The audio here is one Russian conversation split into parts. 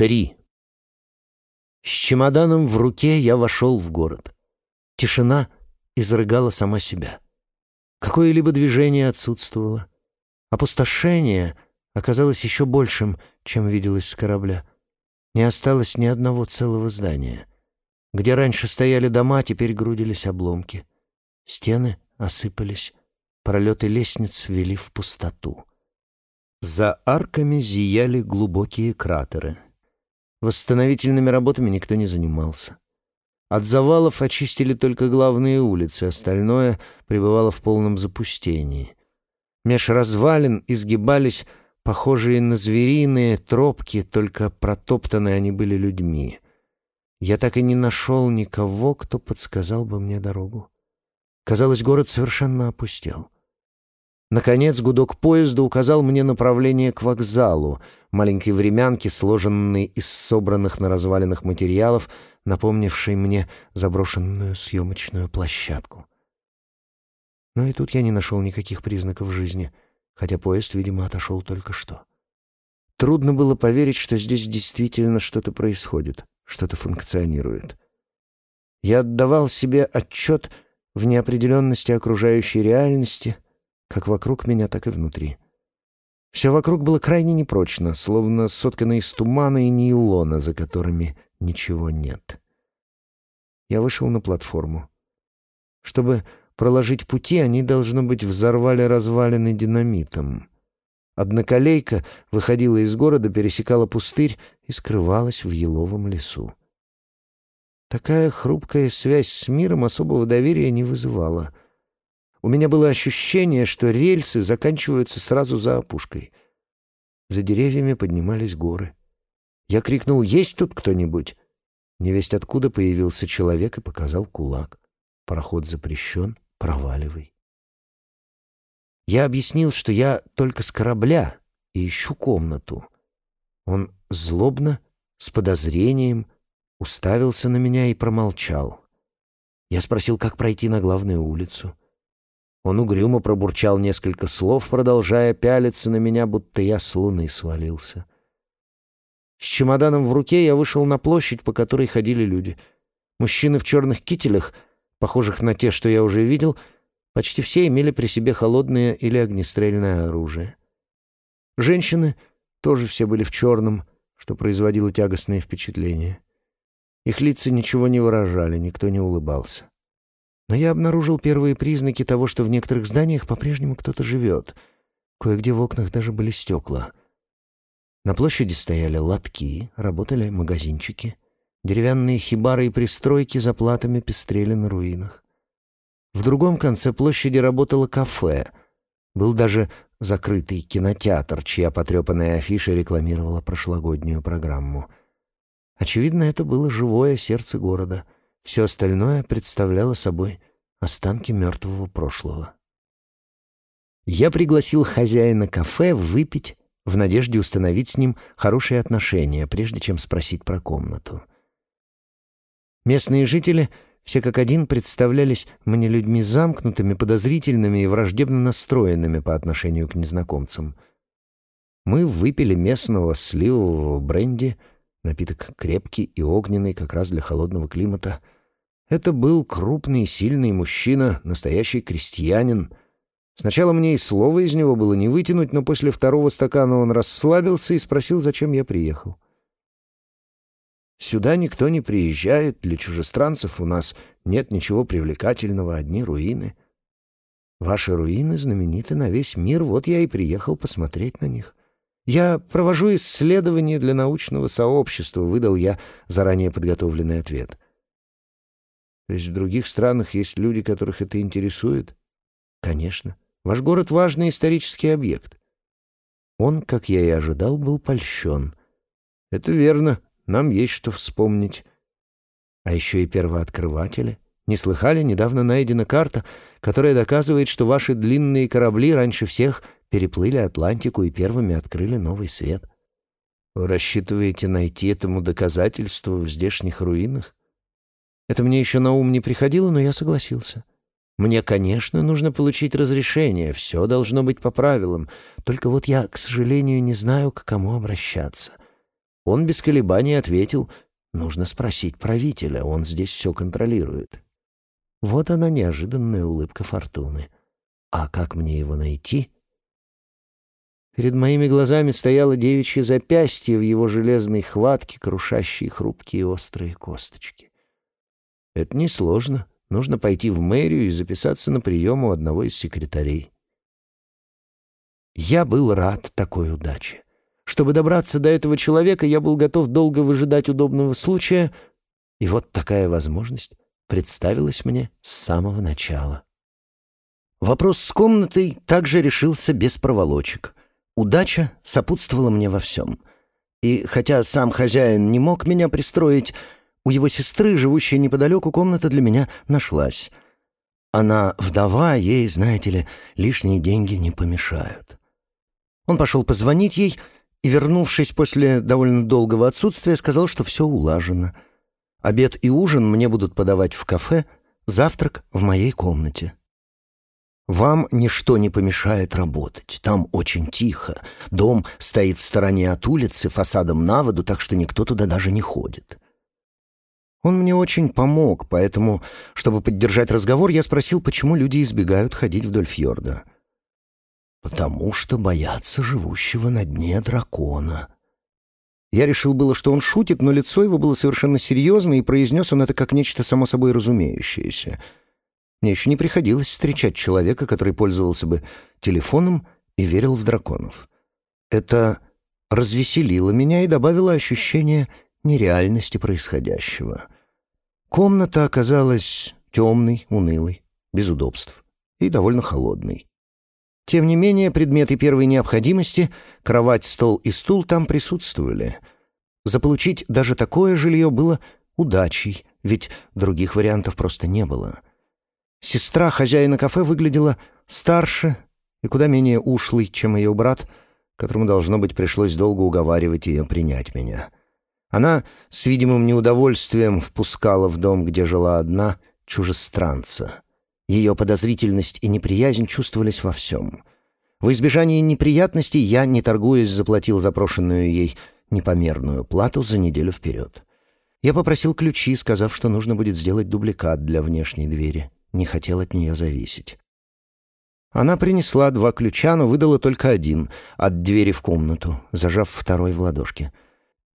Три. С чемоданом в руке я вошел в город. Тишина изрыгала сама себя. Какое-либо движение отсутствовало. Опустошение оказалось еще большим, чем виделось с корабля. Не осталось ни одного целого здания. Где раньше стояли дома, теперь грудились обломки. Стены осыпались, пролеты лестниц вели в пустоту. За арками зияли глубокие кратеры. Восстановительными работами никто не занимался. От завалов очистили только главные улицы, остальное пребывало в полном запустении. Меж развалин изгибались похожие на звериные тропки, только протоптаны они были людьми. Я так и не нашел никого, кто подсказал бы мне дорогу. Казалось, город совершенно опустел. Наконец гудок поезда указал мне направление к вокзалу, маленькой времянке, сложенной из собранных на развалинах материалов, напомнившей мне заброшенную съемочную площадку. Но и тут я не нашел никаких признаков жизни, хотя поезд, видимо, отошел только что. Трудно было поверить, что здесь действительно что-то происходит, что-то функционирует. Я отдавал себе отчет в неопределенности окружающей реальности — как вокруг меня, так и внутри. Все вокруг было крайне непрочно, словно соткано из тумана и нейлона, за которыми ничего нет. Я вышел на платформу. Чтобы проложить пути, они, должно быть, взорвали развалины динамитом. Одноколейка выходила из города, пересекала пустырь и скрывалась в еловом лесу. Такая хрупкая связь с миром особого доверия не вызывала. У меня было ощущение, что рельсы заканчиваются сразу за опушкой. За деревьями поднимались горы. Я крикнул «Есть тут кто-нибудь?» Невесть откуда появился человек и показал кулак. Пароход запрещен, проваливай. Я объяснил, что я только с корабля и ищу комнату. Он злобно, с подозрением, уставился на меня и промолчал. Я спросил, как пройти на главную улицу. Он угрюмо пробурчал несколько слов, продолжая пялиться на меня, будто я с луны свалился. С чемоданом в руке я вышел на площадь, по которой ходили люди. Мужчины в черных кителях, похожих на те, что я уже видел, почти все имели при себе холодное или огнестрельное оружие. Женщины тоже все были в черном, что производило тягостное впечатление. Их лица ничего не выражали, никто не улыбался. Но я обнаружил первые признаки того, что в некоторых зданиях по-прежнему кто-то живет. Кое-где в окнах даже были стекла. На площади стояли лотки, работали магазинчики. Деревянные хибары и пристройки за платами пестрели на руинах. В другом конце площади работало кафе. Был даже закрытый кинотеатр, чья потрепанная афиша рекламировала прошлогоднюю программу. Очевидно, это было живое сердце города — все остальное представляло собой останки мертвого прошлого. Я пригласил хозяина кафе выпить в надежде установить с ним хорошие отношения, прежде чем спросить про комнату. Местные жители все как один представлялись мне людьми замкнутыми, подозрительными и враждебно настроенными по отношению к незнакомцам. Мы выпили местного сливового бренди — Напиток крепкий и огненный, как раз для холодного климата. Это был крупный, сильный мужчина, настоящий крестьянин. Сначала мне и слова из него было не вытянуть, но после второго стакана он расслабился и спросил, зачем я приехал. «Сюда никто не приезжает, для чужестранцев у нас нет ничего привлекательного, одни руины. Ваши руины знамениты на весь мир, вот я и приехал посмотреть на них». «Я провожу исследования для научного сообщества», — выдал я заранее подготовленный ответ. «То есть в других странах есть люди, которых это интересует?» «Конечно. Ваш город — важный исторический объект». Он, как я и ожидал, был польщен. «Это верно. Нам есть что вспомнить». А еще и первооткрыватели. Не слыхали? Недавно найдена карта, которая доказывает, что ваши длинные корабли раньше всех переплыли Атлантику и первыми открыли новый свет. Вы рассчитываете найти этому доказательство в здешних руинах? Это мне еще на ум не приходило, но я согласился. Мне, конечно, нужно получить разрешение, все должно быть по правилам. Только вот я, к сожалению, не знаю, к кому обращаться. Он без колебаний ответил, нужно спросить правителя, он здесь все контролирует. Вот она неожиданная улыбка фортуны. А как мне его найти? Перед моими глазами стояло девичье запястье в его железной хватке, крушащие хрупкие острые косточки. Это несложно. Нужно пойти в мэрию и записаться на прием у одного из секретарей. Я был рад такой удаче. Чтобы добраться до этого человека, я был готов долго выжидать удобного случая, и вот такая возможность представилась мне с самого начала. Вопрос с комнатой также решился без проволочек. Удача сопутствовала мне во всем. И хотя сам хозяин не мог меня пристроить, у его сестры, живущей неподалеку, комната для меня нашлась. Она вдова, ей, знаете ли, лишние деньги не помешают. Он пошел позвонить ей и, вернувшись после довольно долгого отсутствия, сказал, что все улажено. Обед и ужин мне будут подавать в кафе, завтрак в моей комнате. Вам ничто не помешает работать. Там очень тихо. Дом стоит в стороне от улицы, фасадом на воду, так что никто туда даже не ходит. Он мне очень помог, поэтому, чтобы поддержать разговор, я спросил, почему люди избегают ходить вдоль фьорда. «Потому что боятся живущего на дне дракона». Я решил было, что он шутит, но лицо его было совершенно серьезно, и произнес он это как нечто само собой разумеющееся. Мне еще не приходилось встречать человека, который пользовался бы телефоном и верил в драконов. Это развеселило меня и добавило ощущение нереальности происходящего. Комната оказалась темной, унылой, без удобств и довольно холодной. Тем не менее, предметы первой необходимости, кровать, стол и стул там присутствовали. Заполучить даже такое жилье было удачей, ведь других вариантов просто не было. Сестра хозяина кафе выглядела старше и куда менее ушлой, чем ее брат, которому, должно быть, пришлось долго уговаривать ее принять меня. Она с видимым неудовольствием впускала в дом, где жила одна, чужестранца. Ее подозрительность и неприязнь чувствовались во всем. В избежание неприятностей я, не торгуясь, заплатил запрошенную ей непомерную плату за неделю вперед. Я попросил ключи, сказав, что нужно будет сделать дубликат для внешней двери. Не хотел от нее зависеть. Она принесла два ключа, но выдала только один, от двери в комнату, зажав второй в ладошке —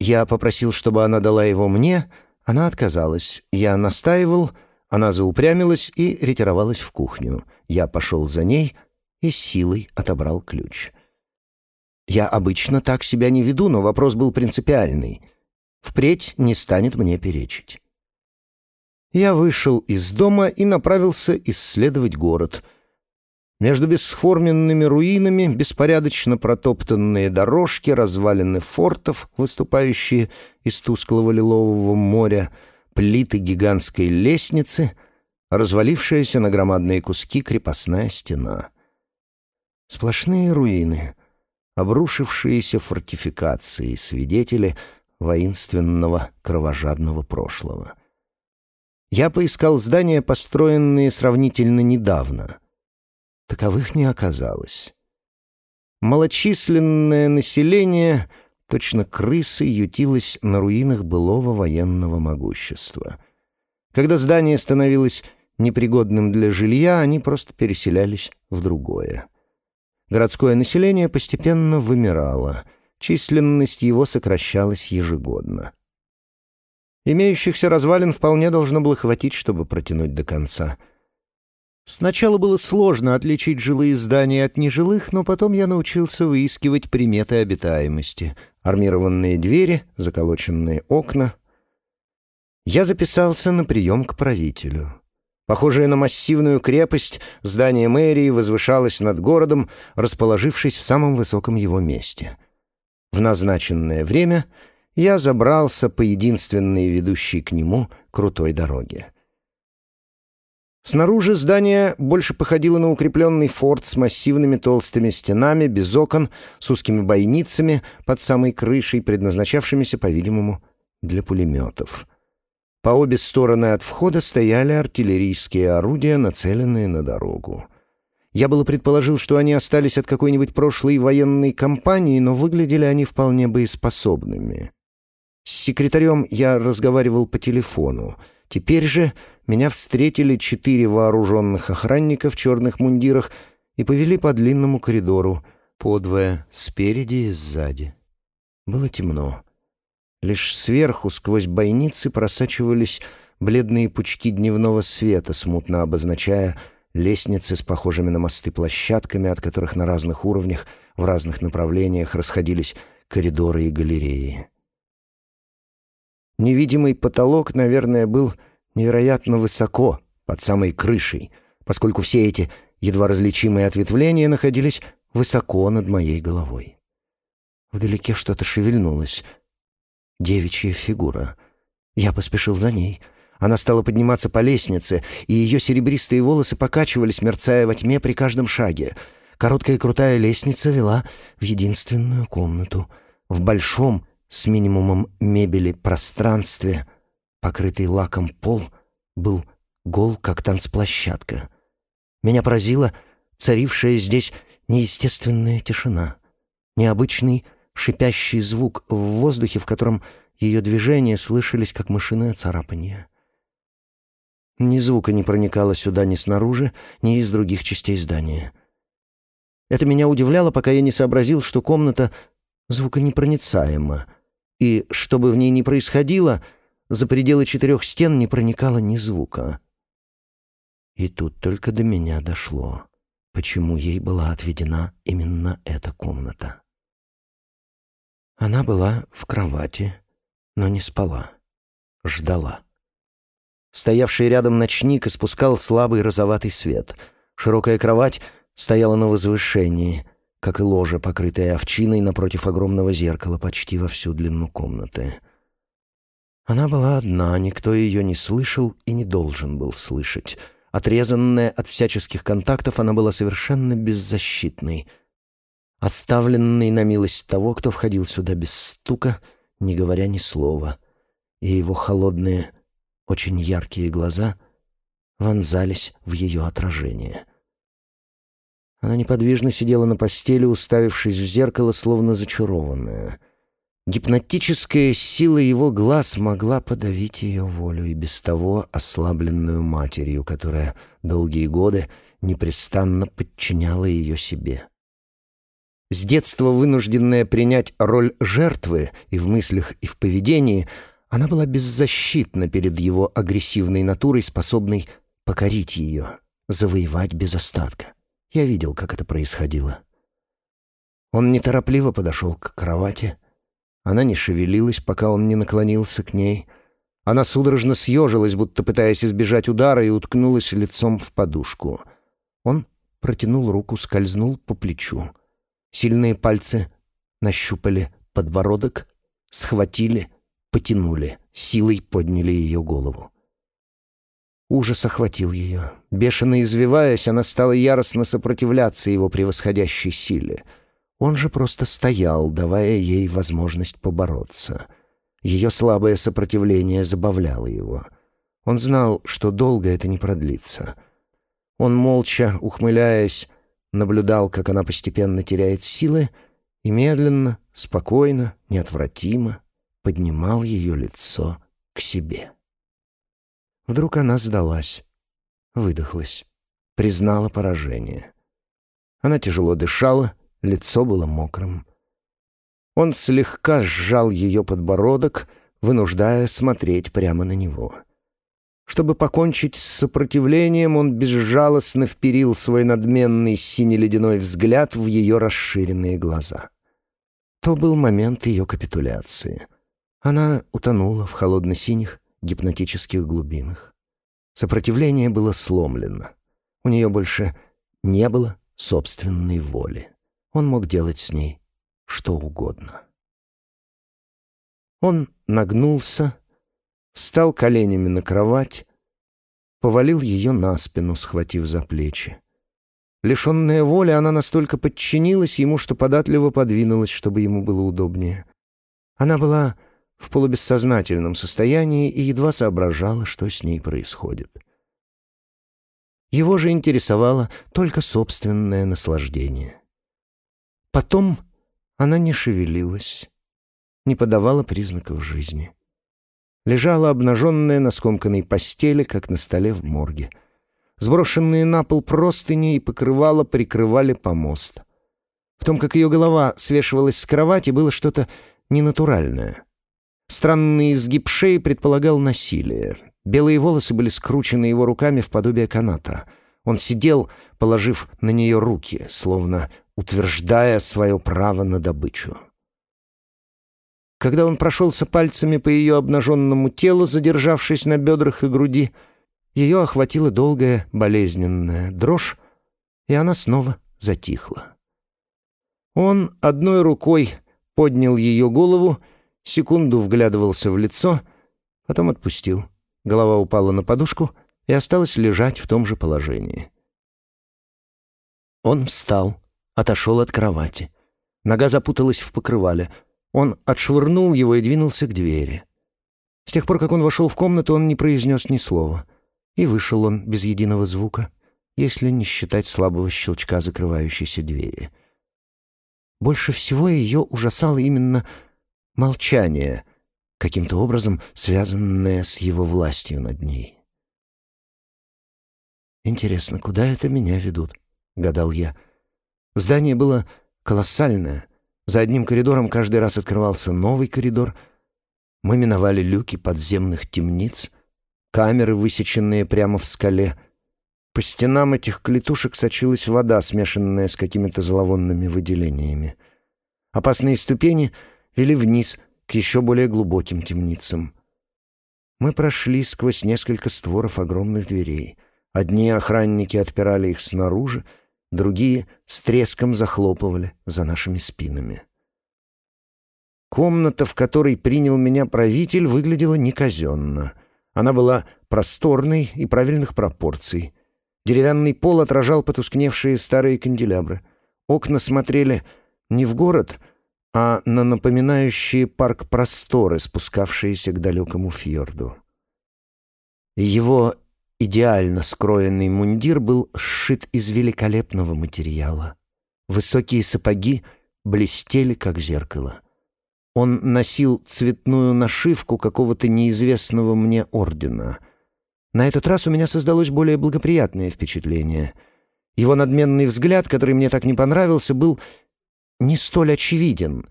я попросил, чтобы она дала его мне, она отказалась. Я настаивал, она заупрямилась и ретировалась в кухню. Я пошел за ней и силой отобрал ключ. Я обычно так себя не веду, но вопрос был принципиальный. Впредь не станет мне перечить. Я вышел из дома и направился исследовать город — между бесформенными руинами беспорядочно протоптанные дорожки, развалины фортов, выступающие из тусклого лилового моря, плиты гигантской лестницы, развалившаяся на громадные куски крепостная стена. Сплошные руины, обрушившиеся фортификации, свидетели воинственного кровожадного прошлого. Я поискал здания, построенные сравнительно недавно — Таковых не оказалось. Малочисленное население, точно крысы, ютилось на руинах былого военного могущества. Когда здание становилось непригодным для жилья, они просто переселялись в другое. Городское население постепенно вымирало, численность его сокращалась ежегодно. Имеющихся развалин вполне должно было хватить, чтобы протянуть до конца — Сначала было сложно отличить жилые здания от нежилых, но потом я научился выискивать приметы обитаемости. Армированные двери, заколоченные окна. Я записался на прием к правителю. Похожее на массивную крепость, здание мэрии возвышалось над городом, расположившись в самом высоком его месте. В назначенное время я забрался по единственной ведущей к нему крутой дороге. Снаружи здание больше походило на укрепленный форт с массивными толстыми стенами, без окон, с узкими бойницами под самой крышей, предназначавшимися, по-видимому, для пулеметов. По обе стороны от входа стояли артиллерийские орудия, нацеленные на дорогу. Я было предположил, что они остались от какой-нибудь прошлой военной кампании, но выглядели они вполне боеспособными. С секретарем я разговаривал по телефону. Теперь же меня встретили четыре вооруженных охранника в черных мундирах и повели по длинному коридору, подвое, спереди и сзади. Было темно. Лишь сверху, сквозь бойницы, просачивались бледные пучки дневного света, смутно обозначая лестницы с похожими на мосты площадками, от которых на разных уровнях, в разных направлениях расходились коридоры и галереи. Невидимый потолок, наверное, был невероятно высоко, под самой крышей, поскольку все эти едва различимые ответвления находились высоко над моей головой. Вдалеке что-то шевельнулось. Девичья фигура. Я поспешил за ней. Она стала подниматься по лестнице, и ее серебристые волосы покачивались, мерцая во тьме при каждом шаге. Короткая крутая лестница вела в единственную комнату. В большом, с минимумом мебели пространстве, покрытый лаком пол, был гол, как танцплощадка. Меня поразила царившая здесь неестественная тишина, необычный шипящий звук в воздухе, в котором ее движения слышались, как мышиное царапание. Ни звука не проникало сюда ни снаружи, ни из других частей здания. Это меня удивляло, пока я не сообразил, что комната звуконепроницаема — и, что бы в ней ни происходило, за пределы четырех стен не проникало ни звука. И тут только до меня дошло, почему ей была отведена именно эта комната. Она была в кровати, но не спала, ждала. Стоявший рядом ночник испускал слабый розоватый свет. Широкая кровать стояла на возвышении — как и ложа, покрытая овчиной напротив огромного зеркала почти во всю длину комнаты. Она была одна, никто ее не слышал и не должен был слышать. Отрезанная от всяческих контактов, она была совершенно беззащитной. Оставленной на милость того, кто входил сюда без стука, не говоря ни слова. И его холодные, очень яркие глаза вонзались в ее отражение — она неподвижно сидела на постели, уставившись в зеркало, словно зачарованная. Гипнотическая сила его глаз могла подавить ее волю и без того ослабленную матерью, которая долгие годы непрестанно подчиняла ее себе. С детства вынужденная принять роль жертвы и в мыслях, и в поведении, она была беззащитна перед его агрессивной натурой, способной покорить ее, завоевать без остатка. Я видел, как это происходило. Он неторопливо подошел к кровати. Она не шевелилась, пока он не наклонился к ней. Она судорожно съежилась, будто пытаясь избежать удара, и уткнулась лицом в подушку. Он протянул руку, скользнул по плечу. Сильные пальцы нащупали подбородок, схватили, потянули, силой подняли ее голову. Ужас охватил ее. Бешено извиваясь, она стала яростно сопротивляться его превосходящей силе. Он же просто стоял, давая ей возможность побороться. Ее слабое сопротивление забавляло его. Он знал, что долго это не продлится. Он, молча, ухмыляясь, наблюдал, как она постепенно теряет силы, и медленно, спокойно, неотвратимо поднимал ее лицо к себе. Вдруг она сдалась, выдохлась, признала поражение. Она тяжело дышала, лицо было мокрым. Он слегка сжал ее подбородок, вынуждая смотреть прямо на него. Чтобы покончить с сопротивлением, он безжалостно вперил свой надменный сине-ледяной взгляд в ее расширенные глаза. То был момент ее капитуляции. Она утонула в холодно-синих, гипнотических глубинах. Сопротивление было сломлено. У нее больше не было собственной воли. Он мог делать с ней что угодно. Он нагнулся, встал коленями на кровать, повалил ее на спину, схватив за плечи. Лишенная воли, она настолько подчинилась ему, что податливо подвинулась, чтобы ему было удобнее. Она была в полубессознательном состоянии и едва соображала, что с ней происходит. Его же интересовало только собственное наслаждение. Потом она не шевелилась, не подавала признаков жизни. Лежала обнаженная на скомканной постели, как на столе в морге. Сброшенные на пол простыни и покрывало прикрывали помост. В том, как ее голова свешивалась с кровати, было что-то ненатуральное. Странный изгиб шеи предполагал насилие. Белые волосы были скручены его руками в подобие каната. Он сидел, положив на нее руки, словно утверждая свое право на добычу. Когда он прошелся пальцами по ее обнаженному телу, задержавшись на бедрах и груди, ее охватила долгая болезненная дрожь, и она снова затихла. Он одной рукой поднял ее голову, секунду вглядывался в лицо, потом отпустил. Голова упала на подушку и осталась лежать в том же положении. Он встал, отошел от кровати. Нога запуталась в покрывале — он отшвырнул его и двинулся к двери. С тех пор, как он вошел в комнату, он не произнес ни слова. И вышел он без единого звука, если не считать слабого щелчка закрывающейся двери. Больше всего ее ужасало именно молчание, каким-то образом связанное с его властью над ней. «Интересно, куда это меня ведут?» — гадал я. Здание было колоссальное, за одним коридором каждый раз открывался новый коридор. Мы миновали люки подземных темниц, камеры, высеченные прямо в скале. По стенам этих клетушек сочилась вода, смешанная с какими-то зловонными выделениями. Опасные ступени вели вниз, к еще более глубоким темницам. Мы прошли сквозь несколько створов огромных дверей. Одни охранники отпирали их снаружи, другие с треском захлопывали за нашими спинами. Комната, в которой принял меня правитель, выглядела неказенно. Она была просторной и правильных пропорций. Деревянный пол отражал потускневшие старые канделябры. Окна смотрели не в город, а на напоминающие парк просторы, спускавшиеся к далекому фьорду. Его Идеально скроенный мундир был сшит из великолепного материала. Высокие сапоги блестели, как зеркало. Он носил цветную нашивку какого-то неизвестного мне ордена. На этот раз у меня создалось более благоприятное впечатление. Его надменный взгляд, который мне так не понравился, был не столь очевиден,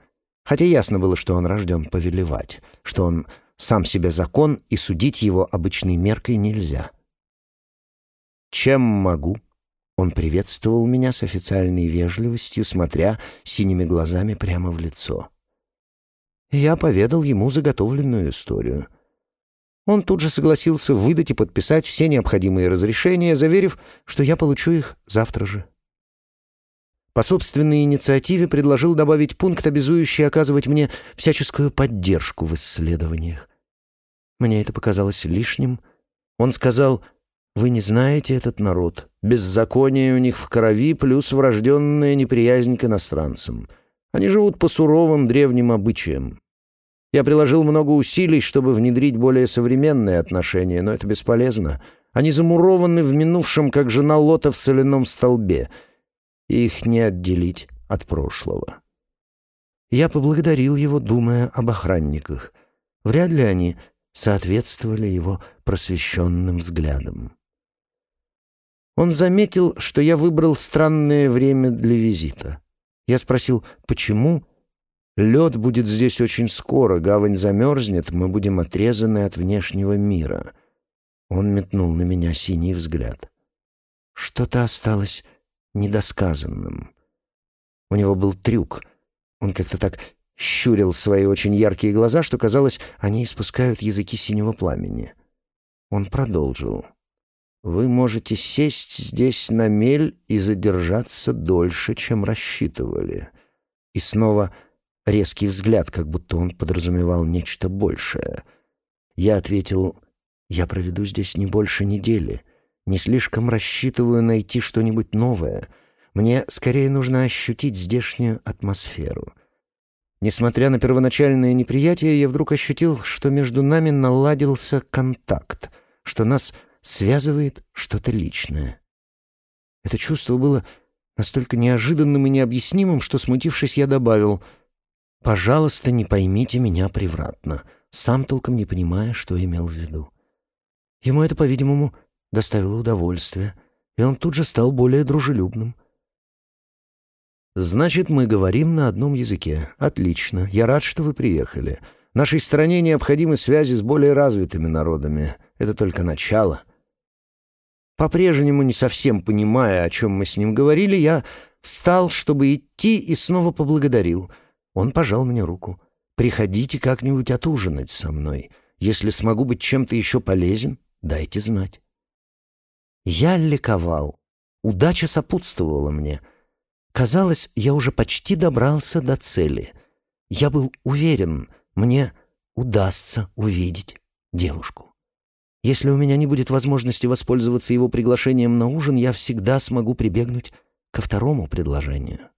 хотя ясно было, что он рожден повелевать, что он сам себе закон, и судить его обычной меркой нельзя. «Чем могу?» Он приветствовал меня с официальной вежливостью, смотря синими глазами прямо в лицо. Я поведал ему заготовленную историю. Он тут же согласился выдать и подписать все необходимые разрешения, заверив, что я получу их завтра же. По собственной инициативе предложил добавить пункт, обязующий оказывать мне всяческую поддержку в исследованиях. Мне это показалось лишним. Он сказал вы не знаете этот народ. Беззаконие у них в крови, плюс врожденная неприязнь к иностранцам. Они живут по суровым древним обычаям. Я приложил много усилий, чтобы внедрить более современные отношения, но это бесполезно. Они замурованы в минувшем, как жена Лота в соляном столбе. Их не отделить от прошлого. Я поблагодарил его, думая об охранниках. Вряд ли они соответствовали его просвещенным взглядам. Он заметил, что я выбрал странное время для визита. Я спросил, почему? Лед будет здесь очень скоро, гавань замерзнет, мы будем отрезаны от внешнего мира. Он метнул на меня синий взгляд. Что-то осталось недосказанным. У него был трюк. Он как-то так щурил свои очень яркие глаза, что казалось, они испускают языки синего пламени. Он продолжил. Вы можете сесть здесь на мель и задержаться дольше, чем рассчитывали. И снова резкий взгляд, как будто он подразумевал нечто большее. Я ответил, я проведу здесь не больше недели. Не слишком рассчитываю найти что-нибудь новое. Мне скорее нужно ощутить здешнюю атмосферу. Несмотря на первоначальное неприятие, я вдруг ощутил, что между нами наладился контакт, что нас связывает что-то личное. Это чувство было настолько неожиданным и необъяснимым, что, смутившись, я добавил, Пожалуйста, не поймите меня превратно, сам толком не понимая, что имел в виду. Ему это, по-видимому, доставило удовольствие, и он тут же стал более дружелюбным. «Значит, мы говорим на одном языке. Отлично. Я рад, что вы приехали. Нашей стране необходимы связи с более развитыми народами. Это только начало». По-прежнему не совсем понимая, о чем мы с ним говорили, я встал, чтобы идти, и снова поблагодарил. Он пожал мне руку. «Приходите как-нибудь отужинать со мной. Если смогу быть чем-то еще полезен, дайте знать». Я ликовал. Удача сопутствовала мне. Казалось, я уже почти добрался до цели. Я был уверен, мне удастся увидеть девушку. Если у меня не будет возможности воспользоваться его приглашением на ужин, я всегда смогу прибегнуть ко второму предложению.